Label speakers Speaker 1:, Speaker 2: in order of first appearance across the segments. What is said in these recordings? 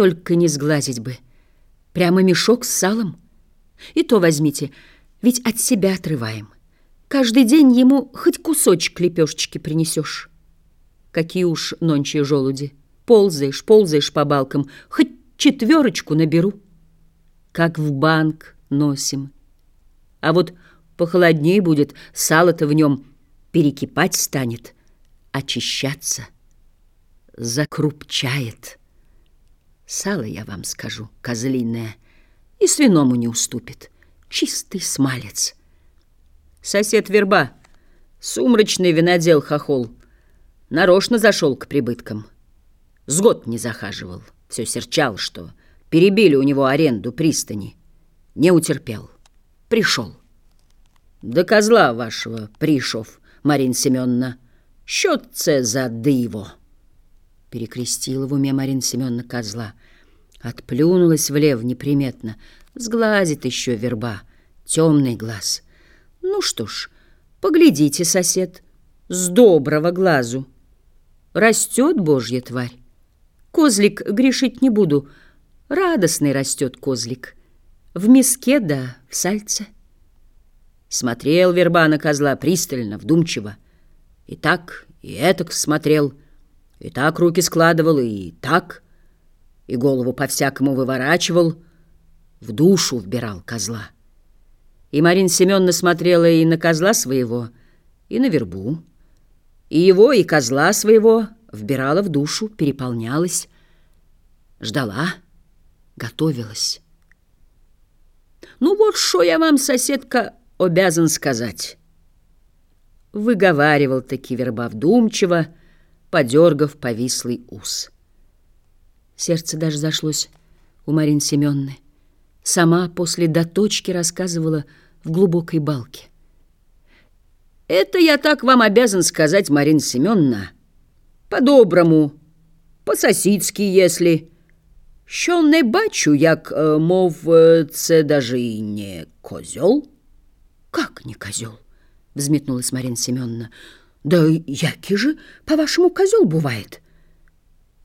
Speaker 1: Только не сглазить бы. Прямо мешок с салом. И то возьмите, ведь от себя отрываем. Каждый день ему хоть кусочек лепешечки принесешь. Какие уж нончие желуди. Ползаешь, ползаешь по балкам, хоть четверочку наберу. Как в банк носим. А вот похолоднее будет, сало-то в нем перекипать станет, очищаться, закрупчает. Сало, я вам скажу, козлиное, и свиному не уступит. Чистый смалец. Сосед Верба, сумрачный винодел хохол, нарочно зашел к прибыткам. С год не захаживал, все серчал, что перебили у него аренду пристани. Не утерпел, пришел. До козла вашего пришов, Марин Семеновна, счет це за диво. Перекрестила в уме Марина Семеновна козла. Отплюнулась влево неприметно. Сглазит еще верба. Темный глаз. Ну что ж, поглядите, сосед, с доброго глазу. Растет божья тварь. Козлик грешить не буду. Радостный растет козлик. В миске да в сальце. Смотрел верба на козла пристально, вдумчиво. И так, и этак смотрел — и так руки складывал, и так, и голову по-всякому выворачивал, в душу вбирал козла. И Марина Семеновна смотрела и на козла своего, и на вербу, и его, и козла своего вбирала в душу, переполнялась, ждала, готовилась. «Ну вот что я вам, соседка, обязан сказать». Выговаривал таки верба вдумчиво, подергав повислый ус. Сердце даже зашлось у Марины Семенны. Сама после доточки рассказывала в глубокой балке. «Это я так вам обязан сказать, Марина Семеновна, по-доброму, по-сосицки, если. Що не бачу, як, мов, це даже и не козел». «Как не козел?» — взметнулась Марина Семеновна. Да який же, по-вашему, козел бывает?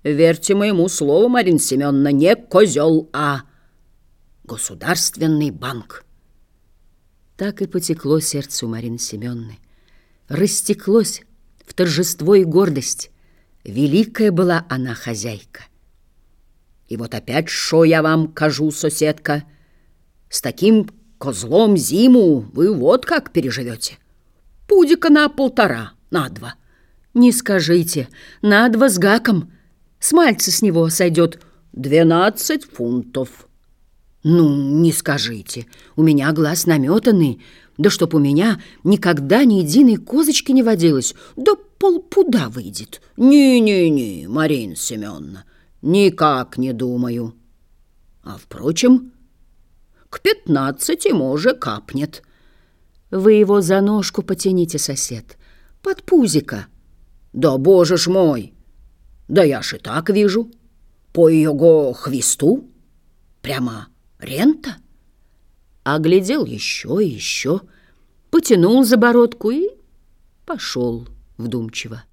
Speaker 1: Верьте моему слову, Марина Семеновна, не козел, а государственный банк. Так и потекло сердце у Марины Семеновны. Растеклось в торжество и гордость. Великая была она хозяйка. И вот опять шо я вам кажу, соседка, с таким козлом зиму вы вот как переживете. Пудика на полтора — на два. Не скажите, на два с гаком. Смальца с него сойдет двенадцать фунтов. Ну, не скажите, у меня глаз наметанный, да чтоб у меня никогда ни единой козочки не водилось, да полпуда выйдет. Не-не-не, Марина Семеновна, никак не думаю. А, впрочем, к пятнадцати, может, капнет. Вы его за ножку потяните, сосед, — под пузика. Да, боже ж мой! Да я ж и так вижу. По его хвисту прямо рента. Оглядел еще и еще, потянул за бородку и пошел вдумчиво.